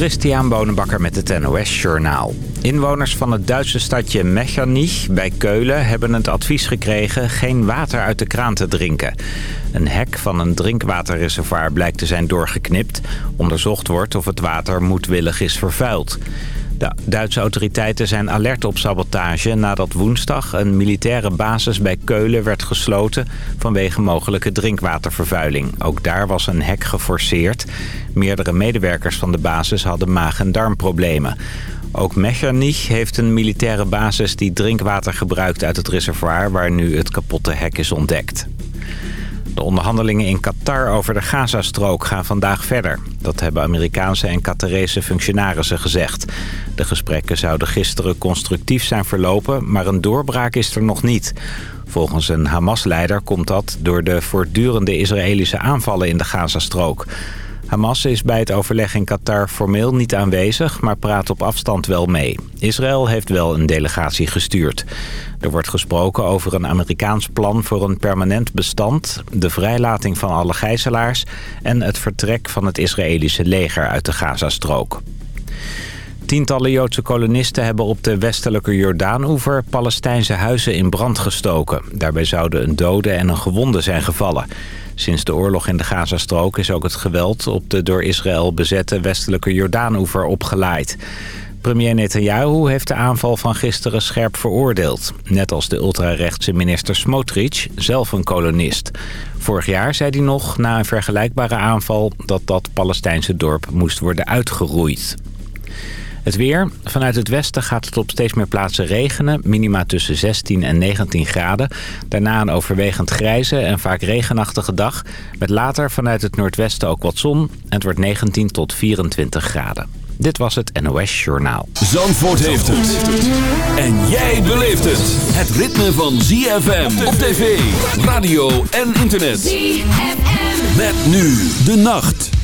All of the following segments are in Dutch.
Christian Bonenbakker met het NOS Journaal. Inwoners van het Duitse stadje Mechernich bij Keulen hebben het advies gekregen geen water uit de kraan te drinken. Een hek van een drinkwaterreservoir blijkt te zijn doorgeknipt. Onderzocht wordt of het water moedwillig is vervuild. De Duitse autoriteiten zijn alert op sabotage nadat woensdag een militaire basis bij Keulen werd gesloten vanwege mogelijke drinkwatervervuiling. Ook daar was een hek geforceerd. Meerdere medewerkers van de basis hadden maag- en darmproblemen. Ook Mechernich heeft een militaire basis die drinkwater gebruikt uit het reservoir waar nu het kapotte hek is ontdekt. De onderhandelingen in Qatar over de Gazastrook gaan vandaag verder. Dat hebben Amerikaanse en Qatarese functionarissen gezegd. De gesprekken zouden gisteren constructief zijn verlopen, maar een doorbraak is er nog niet. Volgens een Hamas-leider komt dat door de voortdurende Israëlische aanvallen in de Gazastrook. Hamas is bij het overleg in Qatar formeel niet aanwezig, maar praat op afstand wel mee. Israël heeft wel een delegatie gestuurd. Er wordt gesproken over een Amerikaans plan voor een permanent bestand... de vrijlating van alle gijzelaars... en het vertrek van het Israëlische leger uit de Gazastrook. Tientallen Joodse kolonisten hebben op de westelijke Jordaanoever Palestijnse huizen in brand gestoken. Daarbij zouden een dode en een gewonde zijn gevallen. Sinds de oorlog in de Gazastrook is ook het geweld op de door Israël bezette westelijke Jordaanoever opgeleid. Premier Netanyahu heeft de aanval van gisteren scherp veroordeeld. Net als de ultrarechtse minister Smotrich, zelf een kolonist. Vorig jaar zei hij nog, na een vergelijkbare aanval... dat dat Palestijnse dorp moest worden uitgeroeid. Het weer. Vanuit het westen gaat het op steeds meer plaatsen regenen. Minima tussen 16 en 19 graden. Daarna een overwegend grijze en vaak regenachtige dag. Met later vanuit het noordwesten ook wat zon. En het wordt 19 tot 24 graden. Dit was het NOS Journaal. Zandvoort heeft het. En jij beleeft het. Het ritme van ZFM op tv, radio en internet. ZFM. Met nu de nacht.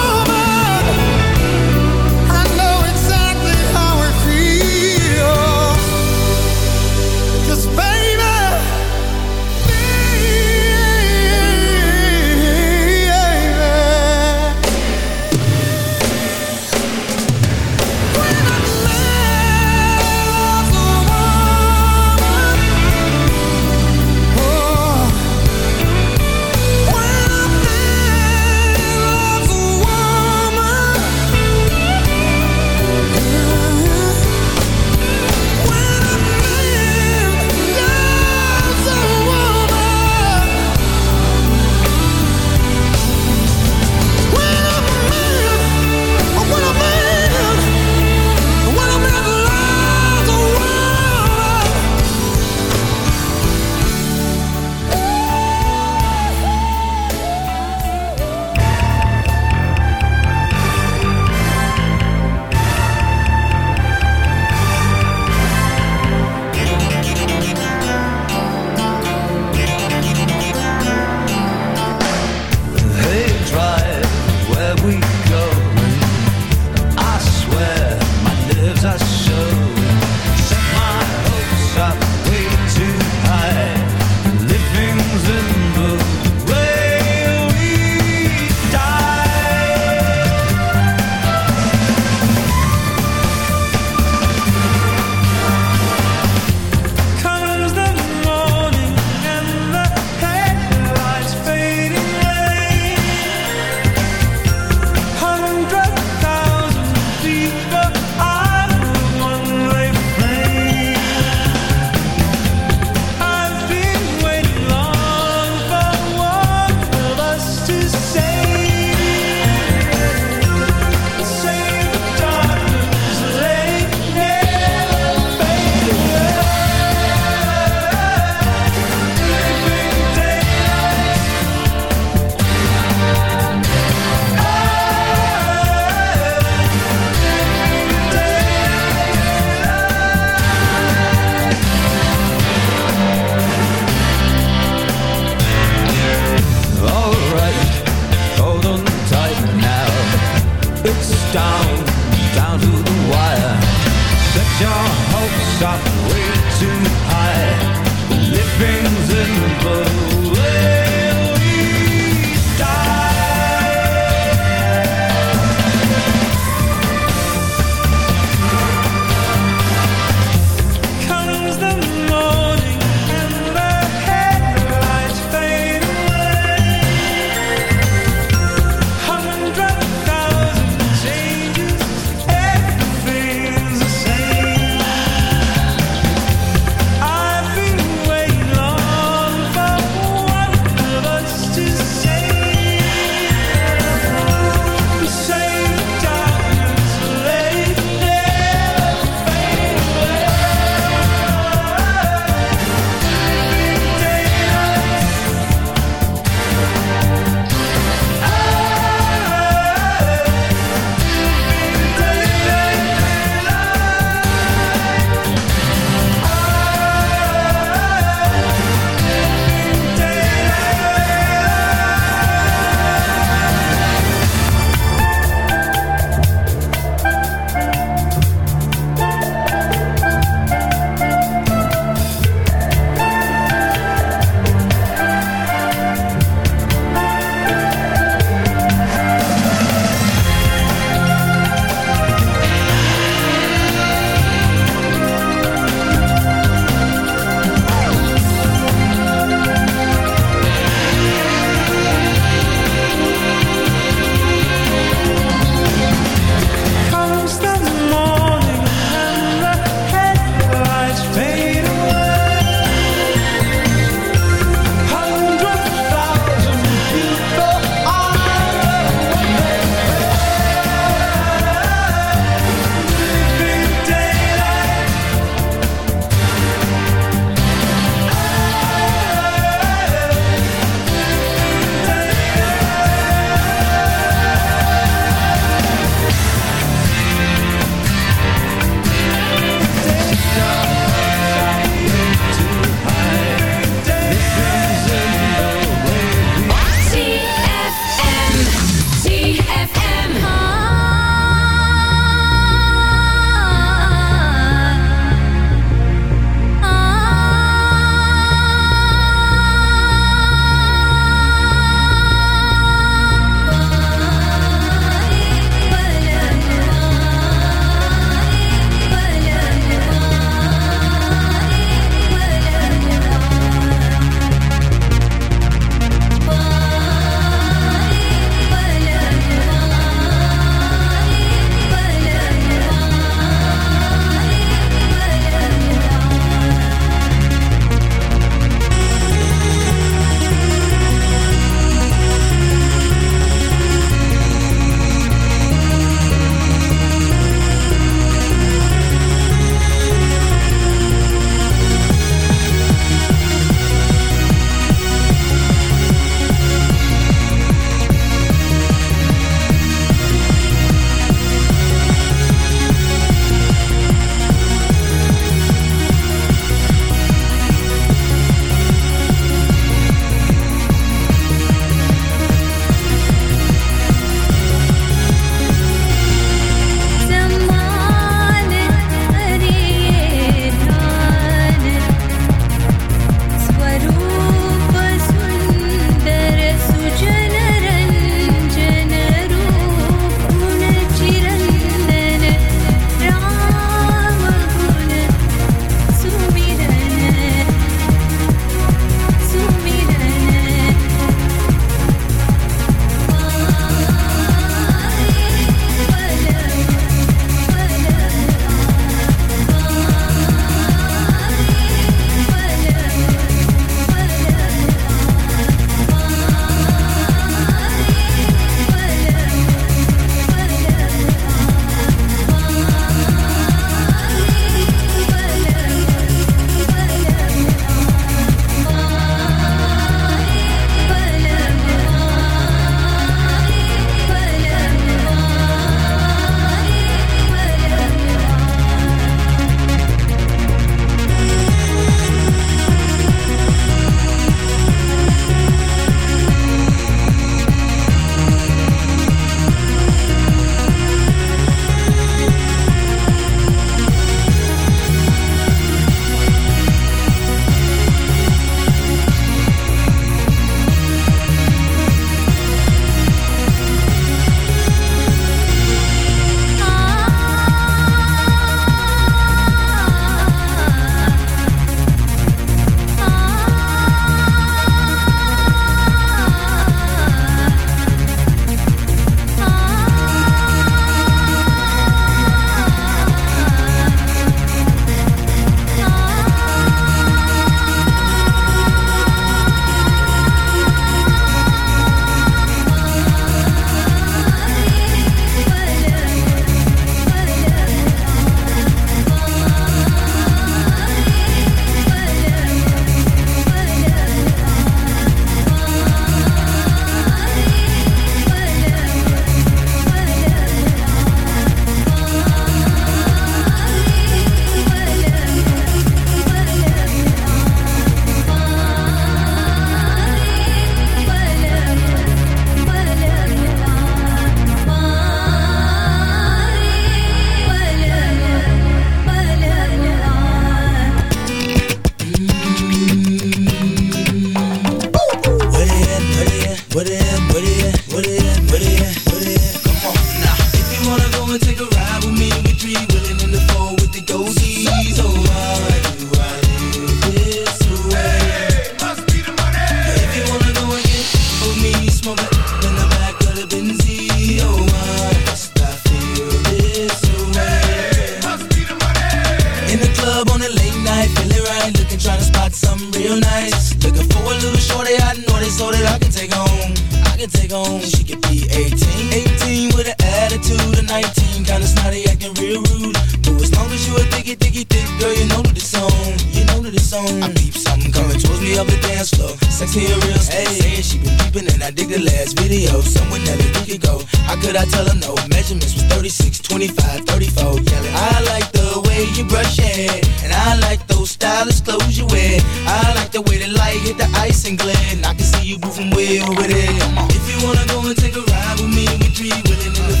25, 34, yelling. I like the way you brush your hair, and I like those stylish clothes you wear. I like the way the light hit the ice and glint. I can see you moving way over there. If you wanna go and take a ride with me, we three willing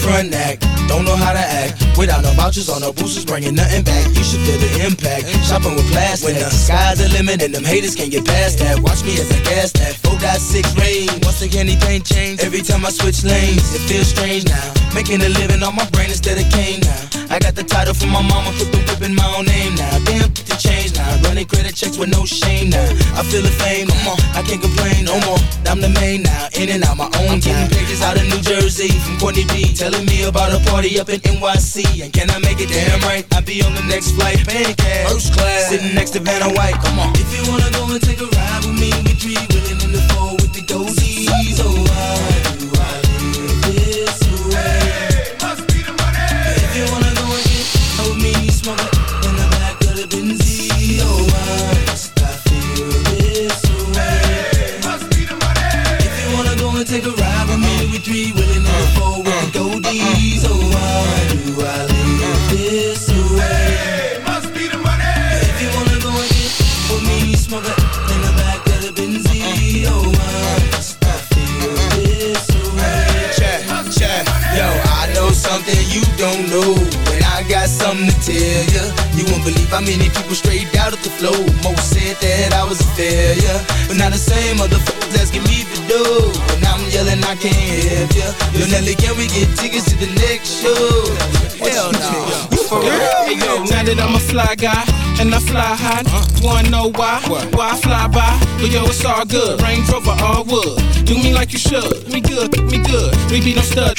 front act them haters can't get past that. Watch me as I gas that. 4.6 rain. Once again, anything change. Every time I switch lanes, it feels strange now. Making a living on my brain instead of cane now. I got the title from my mama, put the whip in my own name now. Damn, put the change now. Running credit checks with no shame now. I feel the fame, come on, I can't complain no more. I'm the main now, in and out my own I'm getting pages out of New Jersey from Courtney B. Telling me about a party up in NYC. And can I make it damn right? I'll be on the next flight, paying cash. First class, sitting next to Vanna White, come on. If you wanna go and take a ride with me, we three willing in the four with the dozies. Got something to tell ya. You won't believe how many people straight out of the flow. Most said that I was a failure. But now the same motherfuckers asking me to do. And now I'm yelling, I can't help ya. Yo, Nelly, can we get tickets to the next show? Hell no. You for real? Hey yo, now that I'm a fly guy and I fly high, uh-huh. wanna know why? Why I fly by? But yo, it's all good. Range Rover, all wood. Do me like you should. Me good, me good. We be no stud.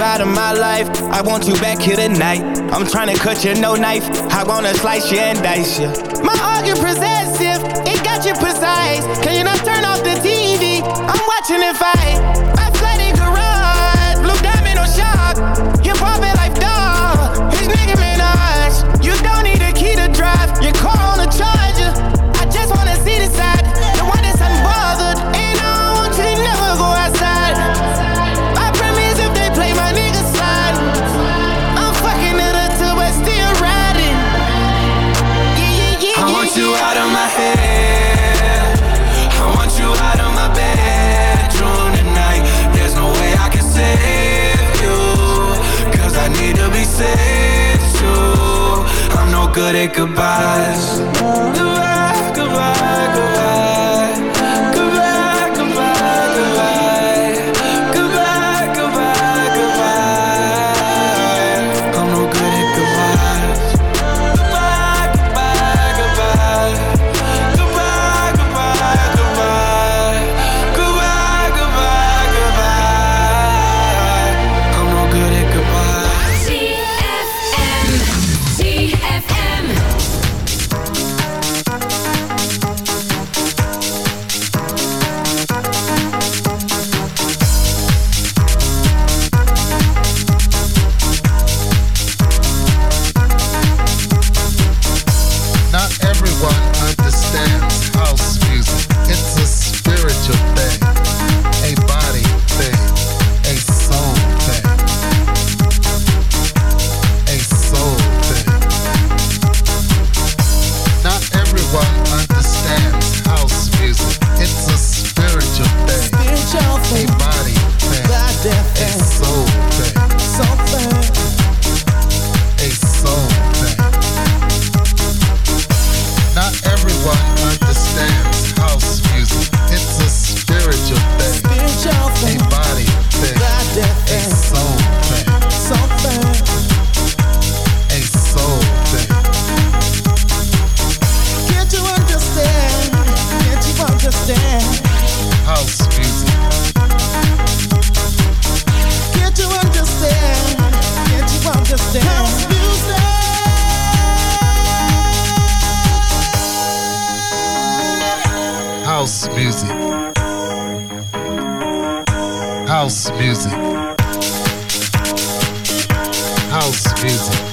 out of my life. I want you back here tonight. I'm trying to cut you, no knife. I wanna slice you and dice you. My argument possessive, it got you precise. Can you not turn off the TV? I'm watching it fight. I flooded garage, blue diamond on shock. Hip hop it like dog. His nigga Minaj. You don't need a key to drive. Your car goodbyes. Music, house music,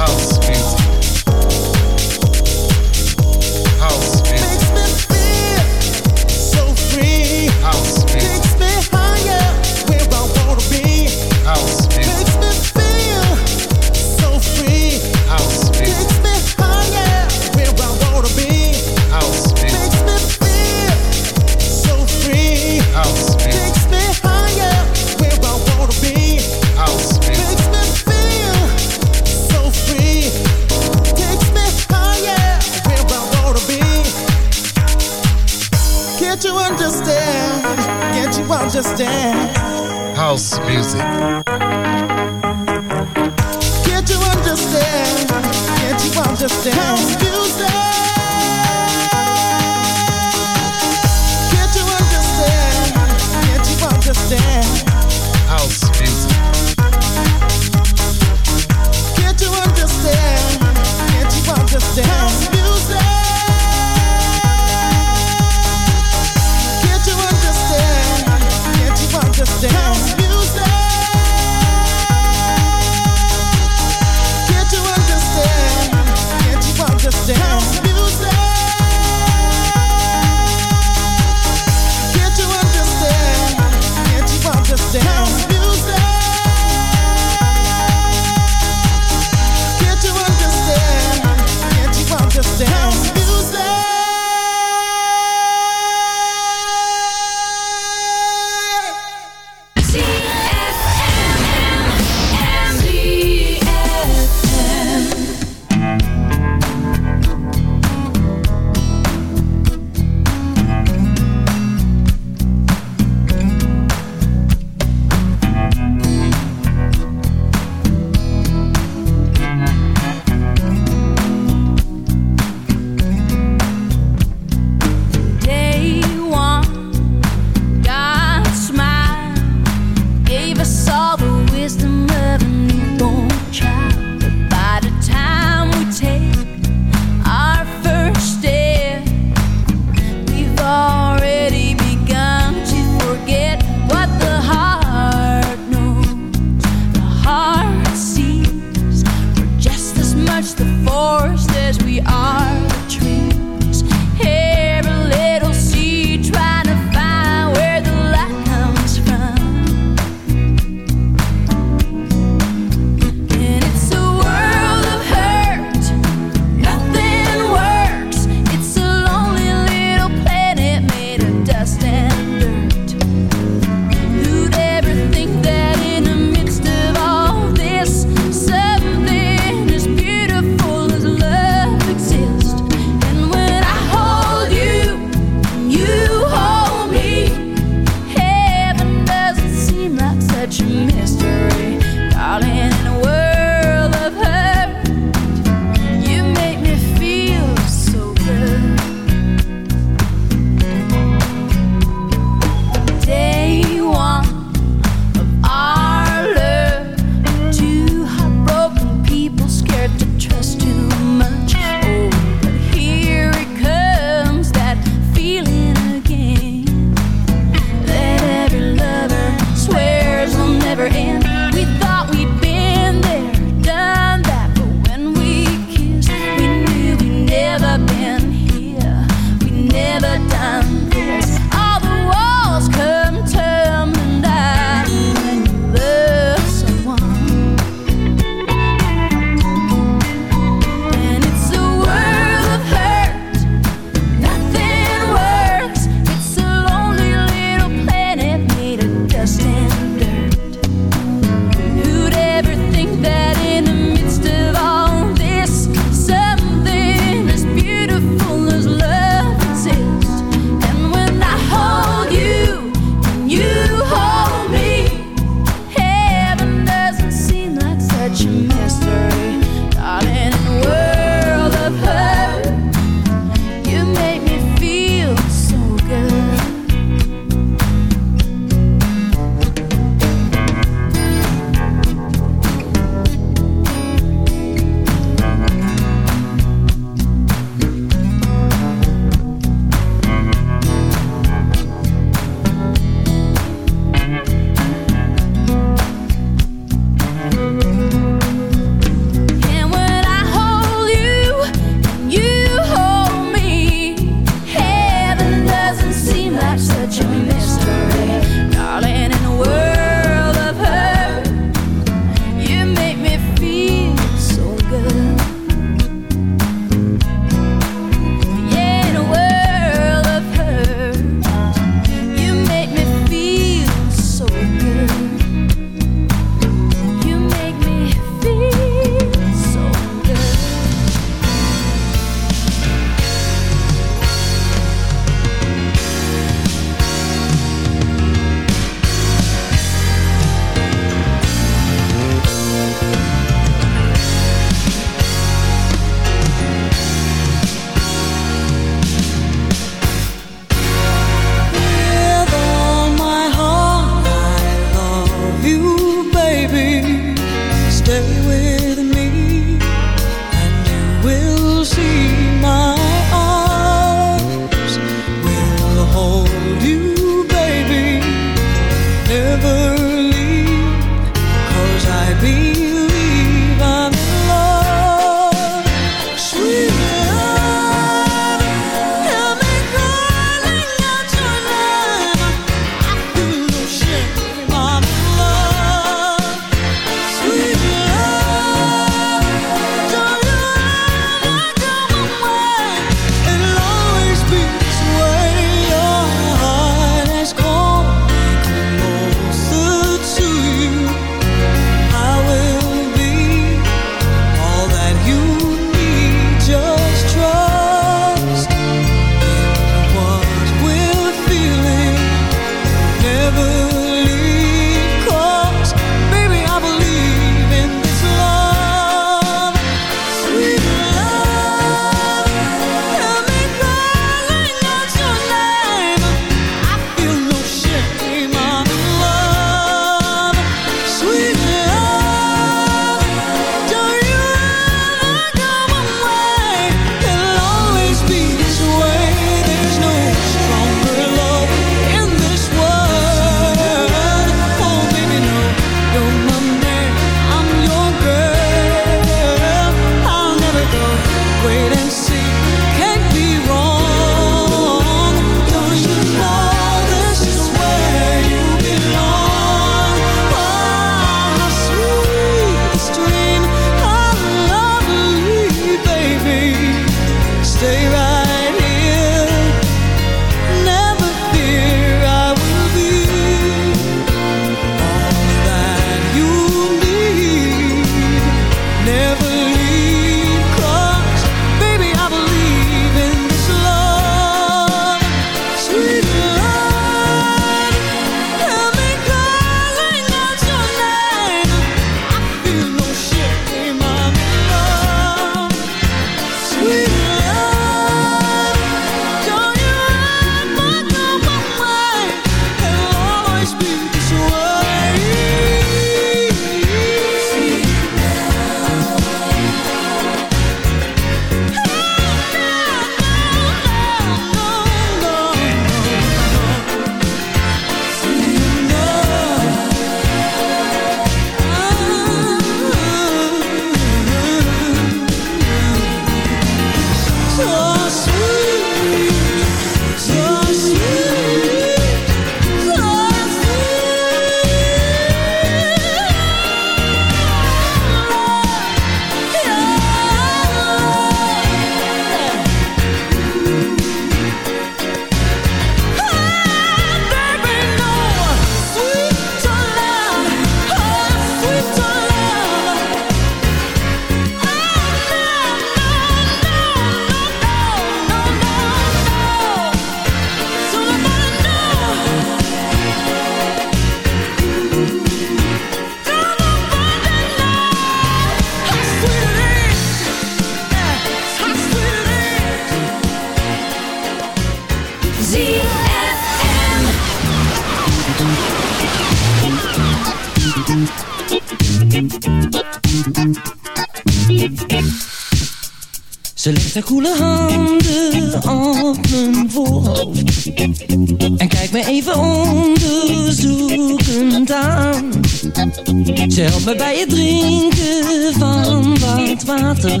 Ze helpt me bij het drinken van wat water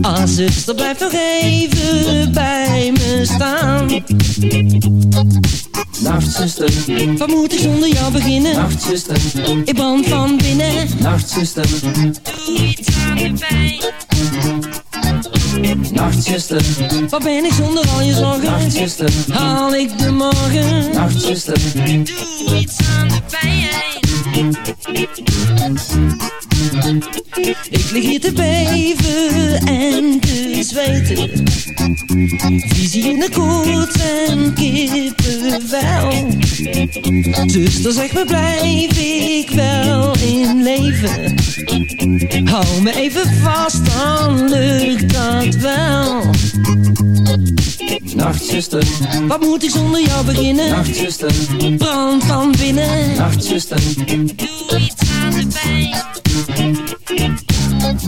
Ah zuster blijf nog even bij me staan Nachtzuster, wat moet ik zonder jou beginnen? Nachtzuster, ik brand van binnen Nachtzuster, doe iets aan de pijn Nachtzuster, wat ben ik zonder al je zorgen? Nachtzuster, haal ik de morgen? Nachtzuster, doe iets. Ik lig hier te beven en te zweten. Visie in de koets en kippenvel. Zuster, zeg me blijf ik wel in leven? Hou me even vast, dan lukt dat wel. Nachtzuster, wat moet ik zonder jou beginnen? Nachtzuster, brand van binnen. Nachtzuster, doe iets aan de pijn.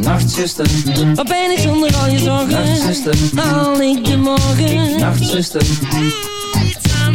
Nachtzuster, wat ben ik zonder al je zorgen? Nachtzuster, haal ik de morgen? Nachtzuster, doe iets aan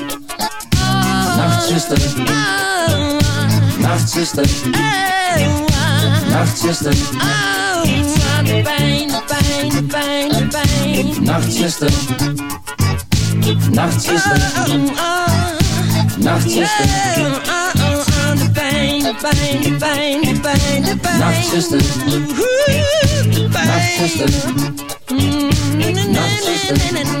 Nachtzuster, Nachtzuster, Nachtzuster, iets aan de pijn, de pijn, de pijn, de pijn. Nachtzuster, Nachtzuster, Nachtzuster, de pijn, de pijn, de pijn, de pijn, de pijn. Nachtzuster, Nachtzuster, Nachtzuster.